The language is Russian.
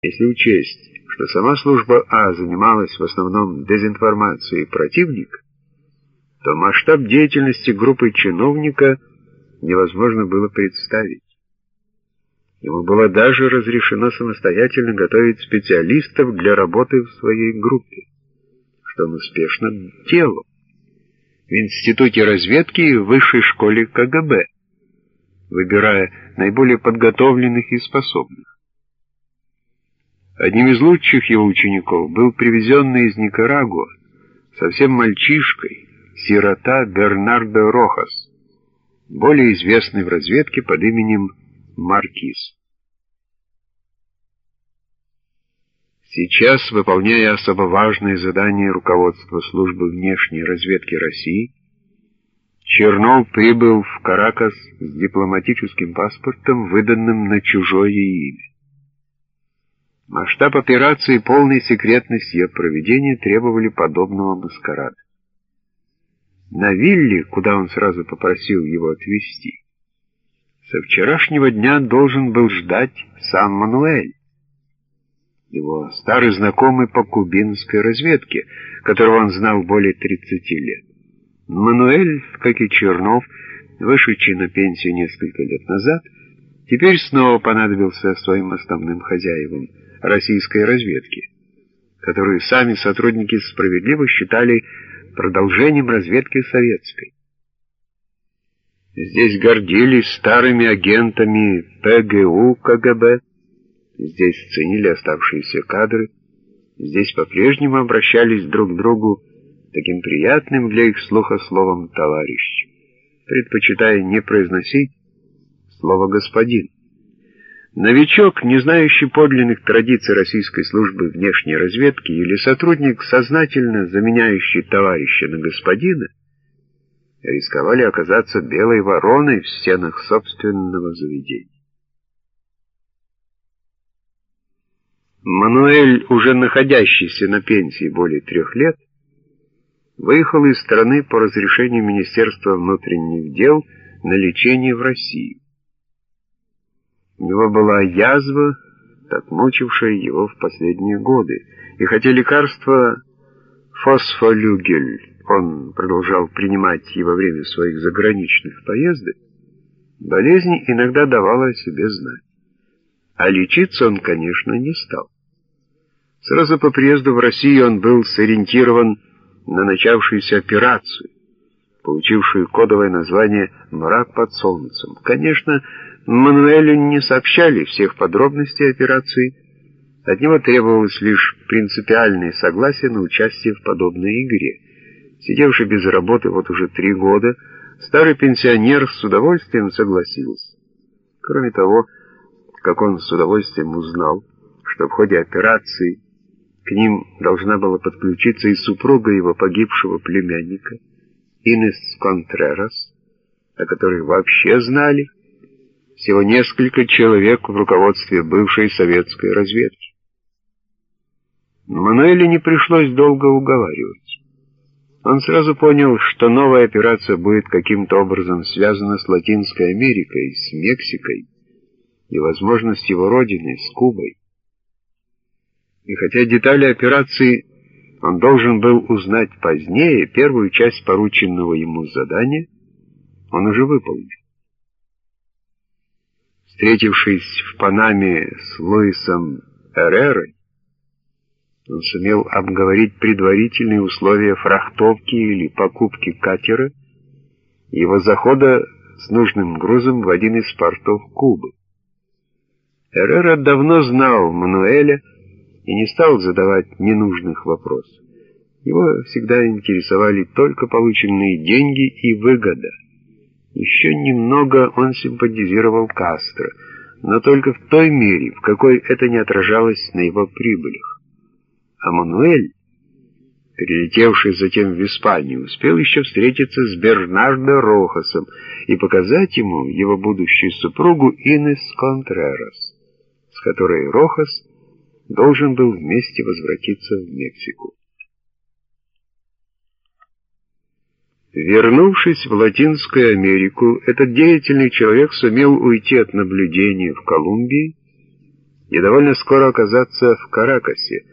Если учесть, что сама служба А занималась в основном дезинформацией противника, то масштаб деятельности группы чиновника невозможно было представить. Ему было даже разрешено самостоятельно готовить специалистов для работы в своей группе, что он успешно делал в Институте разведки и Высшей школе КГБ, выбирая наиболее подготовленных и способных. Одним из лучших его учеников был привезенный из Никарагуа, совсем мальчишкой, сирота Бернардо Рохас, более известный в разведке под именем Маркиз. Сейчас, выполняя особо важные задания руководства службы внешней разведки России, Чернов прибыл в Каракас с дипломатическим паспортом, выданным на чужое имя. Масштаб операции и полной секретность ее проведения требовали подобного маскарада. На вилле, куда он сразу попросил его отвезти, со вчерашнего дня должен был ждать сам Мануэль, его старый знакомый по кубинской разведке, которого он знал более 30 лет. Мануэль, как и Чернов, вышедший на пенсию несколько лет назад, теперь снова понадобился своим основным хозяевам российской разведки, которую сами сотрудники справедливо считали продолжением разведки советской. Здесь гордились старыми агентами ПГУ КГБ, здесь ценили оставшиеся кадры, здесь по-прежнему обращались друг к другу таким приятным для их слуха словом «товарищ», предпочитая не произносить слово «господин». Новичок, не знающий подлинных традиций российской службы внешней разведки или сотрудник, сознательно заменяющий товарища на господина, рисковали оказаться белой вороной в стенах собственного заведения. Мануэль, уже находящийся на пенсии более трех лет, выехал из страны по разрешению Министерства внутренних дел на лечение в Россию. У него была язва, так мучившая его в последние годы, и хотя лекарство фосфолюгель он продолжал принимать и во время своих заграничных поездок, болезнь иногда давала о себе знать. А лечиться он, конечно, не стал. Сразу по приезду в Россию он был сориентирован на начавшуюся операцию, получившую кодовое название «Мрак под солнцем». Конечно, Мануэлю не сообщали всех подробностей операции, от него требовалось лишь принципиальное согласие на участие в подобной игре. Сидевший без работы вот уже три года, старый пенсионер с удовольствием согласился. Кроме того, как он с удовольствием узнал, что в ходе операции к ним должна была подключиться и супруга его погибшего племянника, Инес Контрерас, о которой вообще знали всего несколько человек в руководстве бывшей советской разведки. Мануэле не пришлось долго уговаривать. Он сразу понял, что новая операция будет каким-то образом связана с Латинской Америкой, с Мексикой и, возможно, с его родиной, с Кубой. И хотя детали операции он должен был узнать позднее, первую часть порученного ему задания он уже выполнил. Встретившись в Панаме с Луисом Эрерой, он сумел обговорить предварительные условия фрахтовки или покупки катера его захода с нужным грузом в один из портов Кубы. Эррера давно знал Мануэля и не стал задавать ненужных вопросов. Его всегда интересовали только полученные деньги и выгода. Еще немного он симпатизировал Кастро, но только в той мере, в какой это не отражалось на его прибылях. А Мануэль, перелетевший затем в Испанию, успел еще встретиться с Бернардо Рохасом и показать ему его будущую супругу Инес Контрерас, с которой Рохас должен был вместе возвратиться в Мексику. Вернувшись в Латинскую Америку, этот деятельный человек сумел уйти от наблюдения в Колумбии и довольно скоро оказаться в Каракасе,